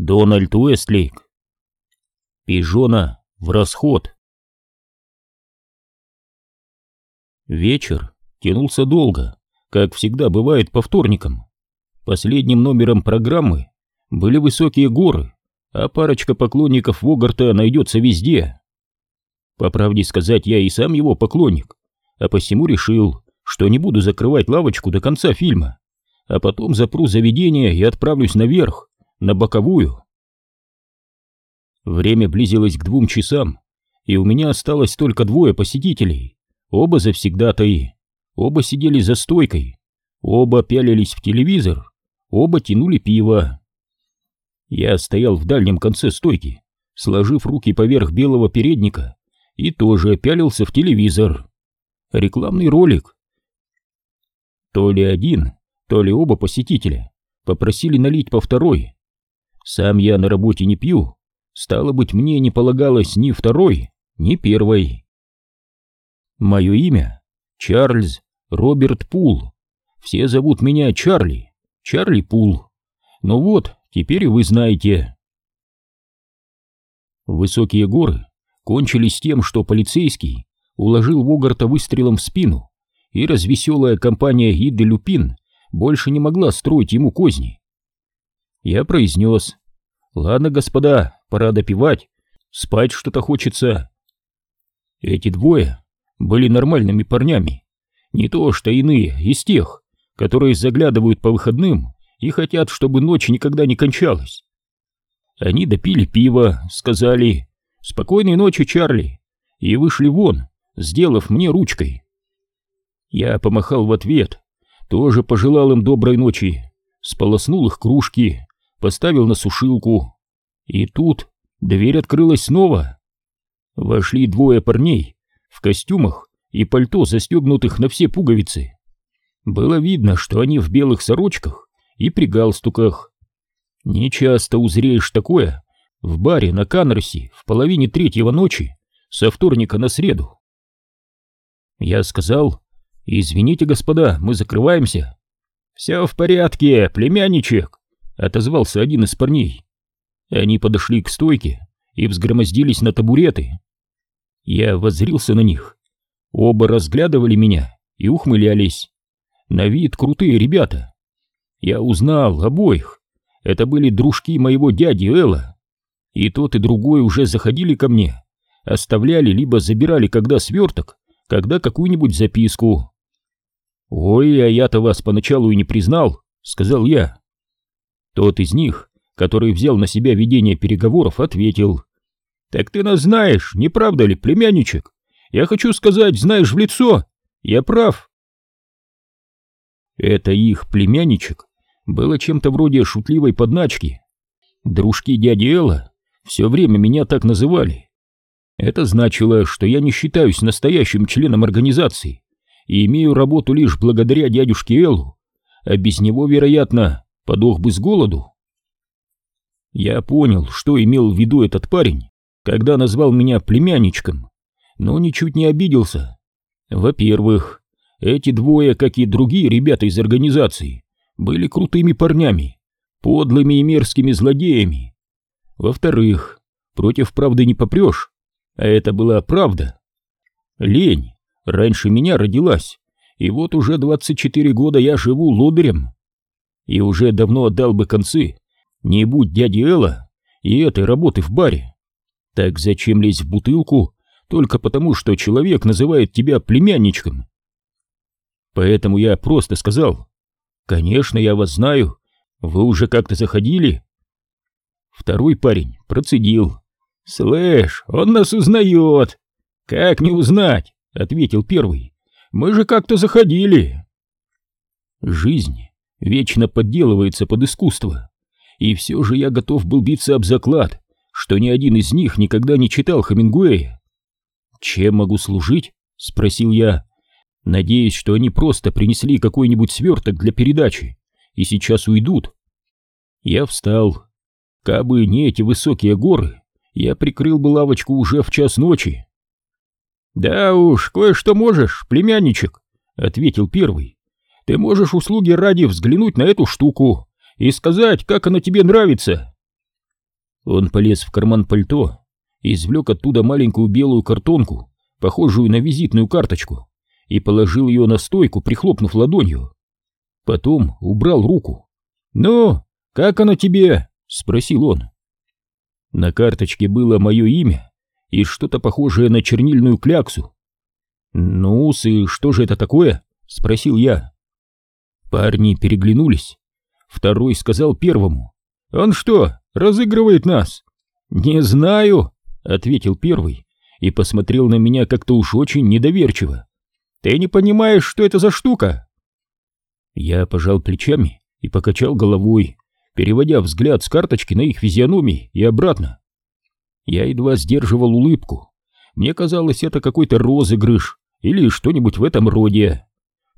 Дональд Уэстлейк. Пижона в расход. Вечер тянулся долго, как всегда бывает по вторникам. Последним номером программы были высокие горы, а парочка поклонников Вогарта найдется везде. По правде сказать, я и сам его поклонник, а посему решил, что не буду закрывать лавочку до конца фильма, а потом запру заведение и отправлюсь наверх, на боковую. Время близилось к двум часам, и у меня осталось только двое посетителей, оба завсегдатаи, оба сидели за стойкой, оба пялились в телевизор, оба тянули пиво. Я стоял в дальнем конце стойки, сложив руки поверх белого передника, и тоже пялился в телевизор. Рекламный ролик. То ли один, то ли оба посетителя попросили налить по второй, сам я на работе не пью, стало быть, мне не полагалось ни второй, ни первой. Мое имя Чарльз Роберт Пул. Все зовут меня Чарли, Чарли Пул. Ну вот, теперь вы знаете. Высокие горы кончились тем, что полицейский уложил Вогарта выстрелом в спину, и развеселая компания Иды Люпин больше не могла строить ему козни. Я произнес. «Ладно, господа, пора допивать. Спать что-то хочется». Эти двое были нормальными парнями. Не то что иные, из тех, которые заглядывают по выходным и хотят, чтобы ночь никогда не кончалась. Они допили пиво, сказали «Спокойной ночи, Чарли», и вышли вон, сделав мне ручкой. Я помахал в ответ, тоже пожелал им доброй ночи, сполоснул их кружки, поставил на сушилку. И тут дверь открылась снова. Вошли двое парней в костюмах и пальто, застегнутых на все пуговицы. Было видно, что они в белых сорочках и при галстуках. Не часто узреешь такое в баре на Канросе в половине третьего ночи со вторника на среду. Я сказал, «Извините, господа, мы закрываемся». «Все в порядке, племянничек», отозвался один из парней. Они подошли к стойке и взгромоздились на табуреты. Я воззрился на них. Оба разглядывали меня и ухмылялись. На вид крутые ребята. Я узнал обоих. Это были дружки моего дяди Элла. И тот, и другой уже заходили ко мне, оставляли либо забирали когда сверток, когда какую-нибудь записку. «Ой, а я-то вас поначалу и не признал», — сказал я. Тот из них, который взял на себя ведение переговоров, ответил. «Так ты нас знаешь, не правда ли, племянничек? Я хочу сказать, знаешь в лицо. Я прав». Это их племянничек было чем-то вроде шутливой подначки. Дружки дяди Элла все время меня так называли. Это значило, что я не считаюсь настоящим членом организации и имею работу лишь благодаря дядюшке Эллу, а без него, вероятно, подох бы с голоду. Я понял, что имел в виду этот парень, когда назвал меня племянничком, но ничуть не обиделся. Во-первых, эти двое, как и другие ребята из организации, были крутыми парнями, подлыми и мерзкими злодеями. Во-вторых, против правды не попрешь, а это была правда. Лень раньше меня родилась, и вот уже 24 года я живу лодырем и уже давно отдал бы концы, не будь дяди Элла и этой работы в баре. Так зачем лезть в бутылку только потому, что человек называет тебя племянничком? Поэтому я просто сказал, «Конечно, я вас знаю, вы уже как-то заходили?» Второй парень процедил. «Слышь, он нас узнает!» «Как не узнать?» — ответил первый. «Мы же как-то заходили!» Жизнь вечно подделывается под искусство. И все же я готов был биться об заклад, что ни один из них никогда не читал Хемингуэя. «Чем могу служить?» — спросил я. Надеюсь, что они просто принесли какой-нибудь сверток для передачи и сейчас уйдут. Я встал. Кабы не эти высокие горы, я прикрыл бы лавочку уже в час ночи. «Да уж, кое-что можешь, племянничек», — ответил первый. Ты можешь услуги ради взглянуть на эту штуку и сказать, как она тебе нравится. Он полез в карман пальто и извлек оттуда маленькую белую картонку, похожую на визитную карточку, и положил ее на стойку, прихлопнув ладонью. Потом убрал руку. «Ну, как оно тебе?» — спросил он. На карточке было мое имя и что-то похожее на чернильную кляксу. ну и что же это такое?» — спросил я. Парни переглянулись. Второй сказал первому. «Он что, разыгрывает нас?» «Не знаю», — ответил первый и посмотрел на меня как-то уж очень недоверчиво. «Ты не понимаешь, что это за штука?» Я пожал плечами и покачал головой, переводя взгляд с карточки на их физиономии и обратно. Я едва сдерживал улыбку. Мне казалось, это какой-то розыгрыш или что-нибудь в этом роде.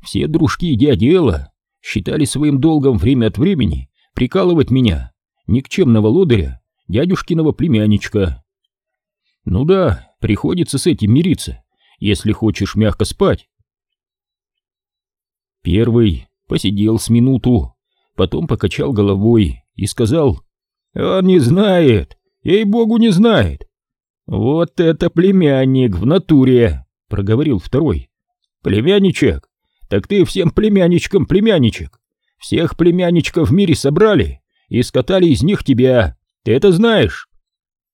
Все дружки дяди Элла считали своим долгом время от времени прикалывать меня, никчемного лодыря, дядюшкиного племянничка. Ну да, приходится с этим мириться, если хочешь мягко спать. Первый посидел с минуту, потом покачал головой и сказал, «Он не знает, ей-богу не знает». «Вот это племянник в натуре», — проговорил второй. «Племянничек, так ты всем племянничкам племянничек. Всех племянничков в мире собрали и скатали из них тебя. Ты это знаешь?»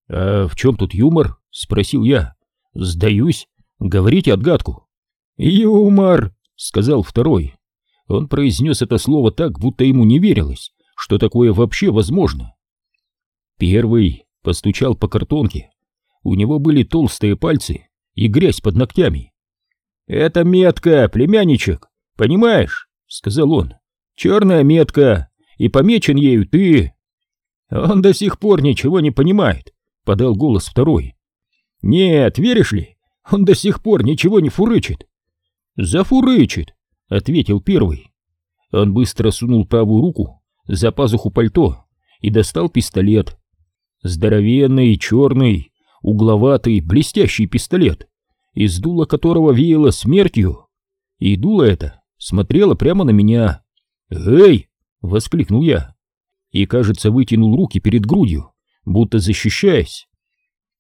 «А в чем тут юмор?» — спросил я. «Сдаюсь. Говорите отгадку». «Юмор», — сказал второй. Он произнес это слово так, будто ему не верилось, что такое вообще возможно. Первый постучал по картонке. У него были толстые пальцы и грязь под ногтями. «Это метка, племянничек, понимаешь?» — сказал он. «Черная метка, и помечен ею ты». «Он до сих пор ничего не понимает», — подал голос второй. «Нет, веришь ли, он до сих пор ничего не фурычит». «Зафурычит», — ответил первый. Он быстро сунул правую руку за пазуху пальто и достал пистолет. Здоровенный, черный, угловатый, блестящий пистолет, из дула которого веяло смертью. И дуло это смотрело прямо на меня. «Эй!» — воскликнул я. И, кажется, вытянул руки перед грудью, будто защищаясь.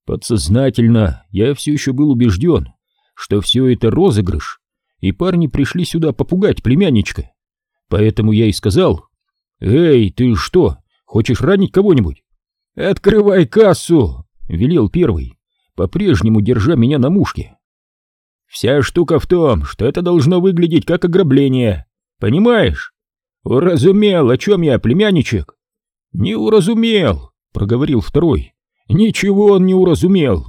Подсознательно я все еще был убежден, что все это розыгрыш, и парни пришли сюда попугать племянничка. Поэтому я и сказал, «Эй, ты что, хочешь ранить кого-нибудь?» «Открывай кассу!» — велел первый, по-прежнему держа меня на мушке. Вся штука в том, что это должно выглядеть как ограбление. Понимаешь? Уразумел, о чем я, племянничек? Не уразумел, проговорил второй. Ничего он не уразумел.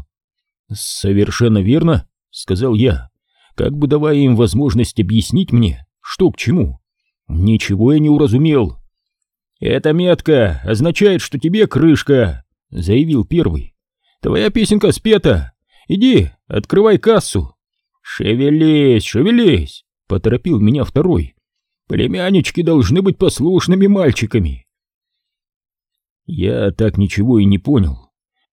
Совершенно верно, сказал я, как бы давая им возможность объяснить мне, что к чему. Ничего я не уразумел. Эта метка означает, что тебе крышка, заявил первый. Твоя песенка спета. Иди, открывай кассу. «Шевелись, шевелись!» — поторопил меня второй. «Племяннички должны быть послушными мальчиками!» Я так ничего и не понял.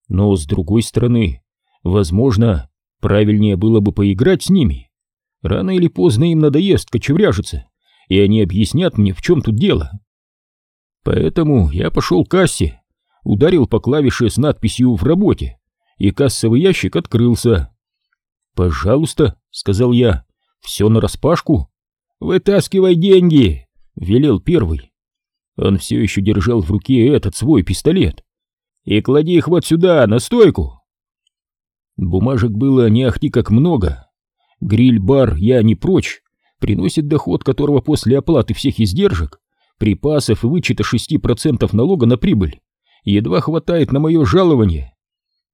Но, с другой стороны, возможно, правильнее было бы поиграть с ними. Рано или поздно им надоест кочевряжиться, и они объяснят мне, в чем тут дело. Поэтому я пошел к кассе, ударил по клавише с надписью «В работе», и кассовый ящик открылся. «Пожалуйста», — сказал я, — «все нараспашку». «Вытаскивай деньги», — велел первый. Он все еще держал в руке этот свой пистолет. «И клади их вот сюда, на стойку». Бумажек было не ахти как много. Гриль-бар я не прочь, приносит доход которого после оплаты всех издержек, припасов и вычета 6% налога на прибыль едва хватает на мое жалование.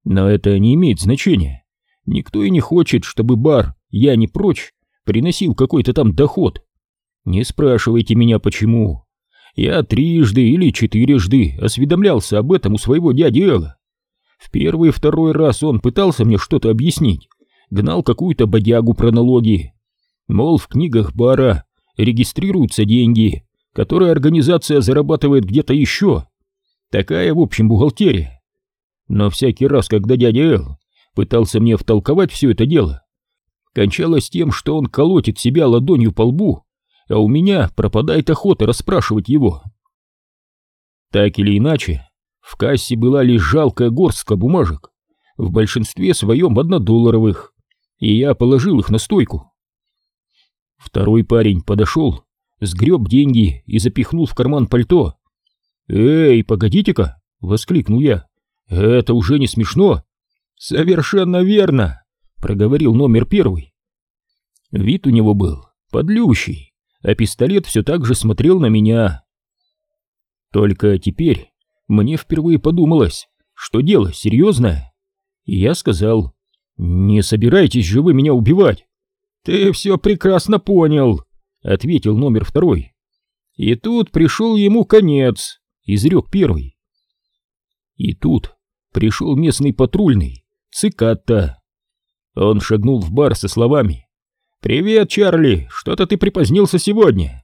Но это не имеет значения. Никто и не хочет, чтобы бар «Я не прочь» приносил какой-то там доход. Не спрашивайте меня почему. Я трижды или четырежды осведомлялся об этом у своего дяди Элла. В первый и второй раз он пытался мне что-то объяснить, гнал какую-то бодягу про налоги. Мол, в книгах бара регистрируются деньги, которые организация зарабатывает где-то еще. Такая, в общем, бухгалтерия. Но всякий раз, когда дядя Эл пытался мне втолковать все это дело, кончалось тем, что он колотит себя ладонью по лбу, а у меня пропадает охота расспрашивать его. Так или иначе, В кассе была лишь жалкая горстка бумажек, в большинстве своем однодолларовых, и я положил их на стойку. Второй парень подошел, сгреб деньги и запихнул в карман пальто. «Эй, погодите-ка!» — воскликнул я. «Это уже не смешно!» «Совершенно верно!» — проговорил номер первый. Вид у него был подлющий, а пистолет все так же смотрел на меня. Только теперь мне впервые подумалось, что дело серьезное. И я сказал, «Не собирайтесь же вы меня убивать!» «Ты все прекрасно понял», — ответил номер второй. «И тут пришел ему конец», — изрек первый. И тут пришел местный патрульный, цикатта. Он шагнул в бар со словами «Привет, Чарли, что-то ты припозднился сегодня».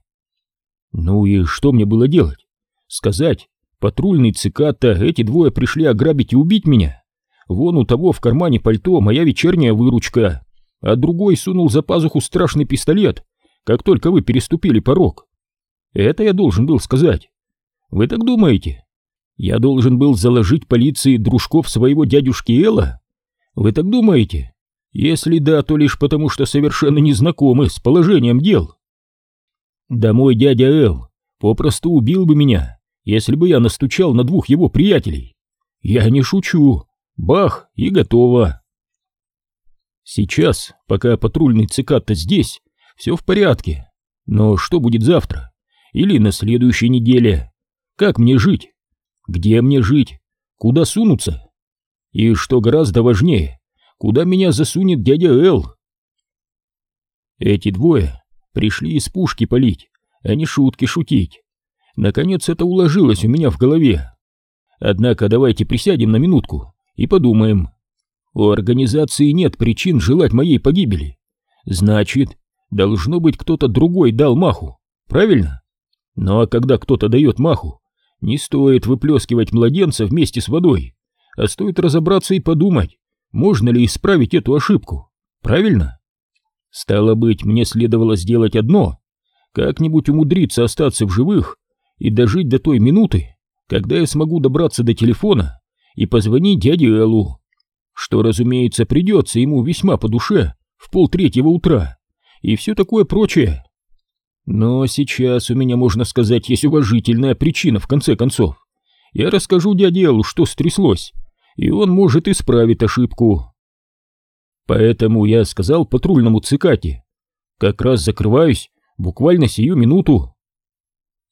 Ну и что мне было делать? Сказать, патрульный циката, эти двое пришли ограбить и убить меня. Вон у того в кармане пальто моя вечерняя выручка, а другой сунул за пазуху страшный пистолет, как только вы переступили порог. Это я должен был сказать. Вы так думаете? Я должен был заложить полиции дружков своего дядюшки Элла? Вы так думаете? Если да, то лишь потому, что совершенно не знакомы с положением дел. Да мой дядя Эл попросту убил бы меня, если бы я настучал на двух его приятелей. Я не шучу. Бах, и готово. Сейчас, пока патрульный циката здесь, все в порядке. Но что будет завтра? Или на следующей неделе? Как мне жить? Где мне жить? Куда сунуться? И что гораздо важнее, куда меня засунет дядя Эл? Эти двое пришли из пушки полить, а не шутки шутить. Наконец это уложилось у меня в голове. Однако давайте присядем на минутку и подумаем. У организации нет причин желать моей погибели. Значит, должно быть кто-то другой дал маху, правильно? Ну а когда кто-то дает маху, не стоит выплескивать младенца вместе с водой, а стоит разобраться и подумать, можно ли исправить эту ошибку. Правильно? Стало быть, мне следовало сделать одно — как-нибудь умудриться остаться в живых и дожить до той минуты, когда я смогу добраться до телефона и позвонить дяде Эллу, что, разумеется, придется ему весьма по душе в полтретьего утра и все такое прочее. Но сейчас у меня, можно сказать, есть уважительная причина, в конце концов. Я расскажу дяде Эллу, что стряслось, и он может исправить ошибку. Поэтому я сказал патрульному цикате, как раз закрываюсь, буквально сию минуту.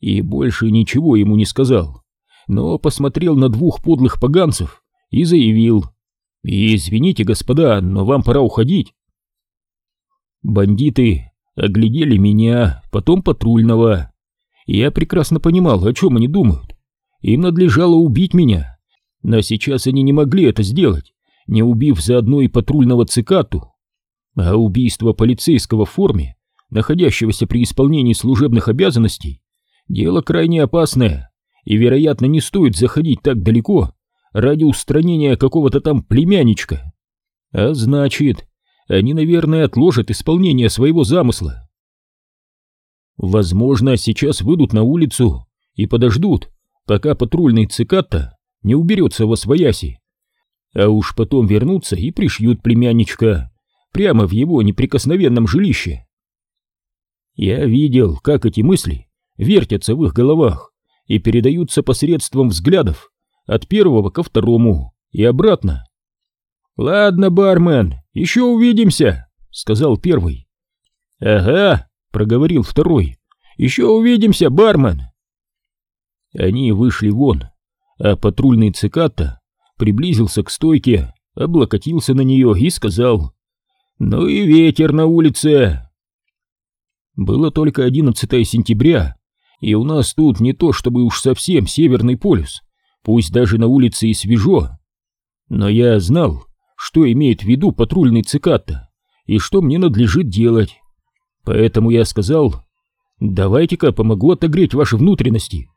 И больше ничего ему не сказал, но посмотрел на двух подлых поганцев и заявил. «Извините, господа, но вам пора уходить». Бандиты Оглядели меня, потом патрульного. Я прекрасно понимал, о чем они думают. Им надлежало убить меня. Но сейчас они не могли это сделать, не убив заодно и патрульного цикату. А убийство полицейского в форме, находящегося при исполнении служебных обязанностей, дело крайне опасное, и, вероятно, не стоит заходить так далеко ради устранения какого-то там племянничка. А значит, они, наверное, отложат исполнение своего замысла. Возможно, сейчас выйдут на улицу и подождут, пока патрульный циката не уберется во свояси, а уж потом вернутся и пришьют племянничка прямо в его неприкосновенном жилище. Я видел, как эти мысли вертятся в их головах и передаются посредством взглядов от первого ко второму и обратно. «Ладно, бармен, еще увидимся», — сказал первый. «Ага», — проговорил второй, — «еще увидимся, бармен». Они вышли вон, а патрульный циката приблизился к стойке, облокотился на нее и сказал «Ну и ветер на улице». Было только 11 сентября, и у нас тут не то чтобы уж совсем северный полюс, пусть даже на улице и свежо. Но я знал, что имеет в виду патрульный циката и что мне надлежит делать. Поэтому я сказал, давайте-ка помогу отогреть ваши внутренности.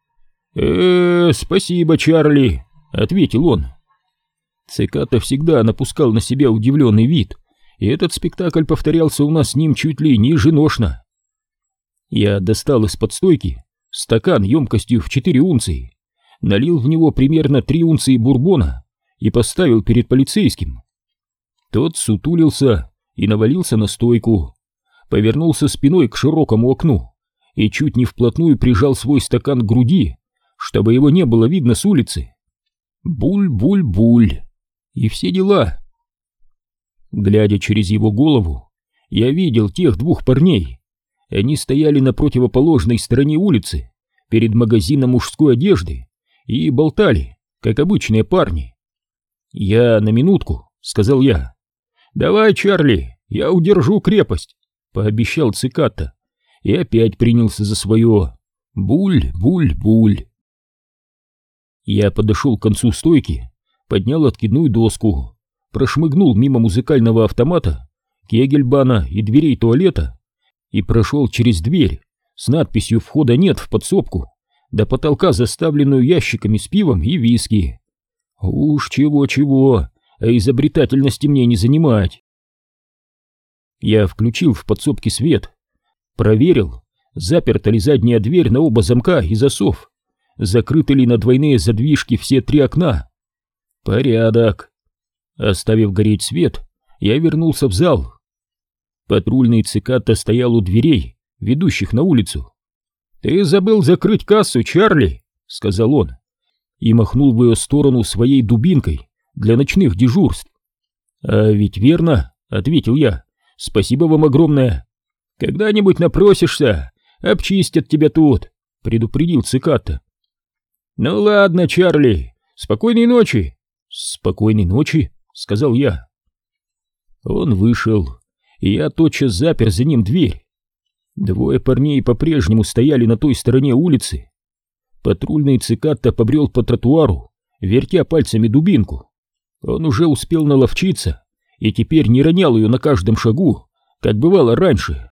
Э, спасибо, Чарли», — ответил он. Циката всегда напускал на себя удивленный вид, и этот спектакль повторялся у нас с ним чуть ли не еженошно. Я достал из-под стойки стакан емкостью в четыре унции, налил в него примерно три унции бурбона и поставил перед полицейским. Тот сутулился и навалился на стойку, повернулся спиной к широкому окну и чуть не вплотную прижал свой стакан к груди, чтобы его не было видно с улицы. Буль-буль-буль. И все дела. Глядя через его голову, я видел тех двух парней. Они стояли на противоположной стороне улицы, перед магазином мужской одежды, и болтали, как обычные парни. «Я на минутку», — сказал я. «Давай, Чарли, я удержу крепость», — пообещал циката и опять принялся за свое «буль, буль, буль». Я подошел к концу стойки, поднял откидную доску, прошмыгнул мимо музыкального автомата, кегельбана и дверей туалета и прошел через дверь с надписью «Входа нет» в подсобку, до потолка, заставленную ящиками с пивом и виски. Уж чего-чего, а изобретательности мне не занимать. Я включил в подсобке свет, проверил, заперта ли задняя дверь на оба замка и засов, закрыты ли на двойные задвижки все три окна. Порядок. Оставив гореть свет, я вернулся в зал. Патрульный циката стоял у дверей, ведущих на улицу. «Ты забыл закрыть кассу, Чарли!» — сказал он, и махнул в ее сторону своей дубинкой для ночных дежурств. «А ведь верно», — ответил я, — «спасибо вам огромное. Когда-нибудь напросишься, обчистят тебя тут», — предупредил циката. «Ну ладно, Чарли, спокойной ночи!» «Спокойной ночи», — сказал я. Он вышел, и я тотчас запер за ним дверь. Двое парней по-прежнему стояли на той стороне улицы. Патрульный цикатта побрел по тротуару, вертя пальцами дубинку. Он уже успел наловчиться и теперь не ронял ее на каждом шагу, как бывало раньше.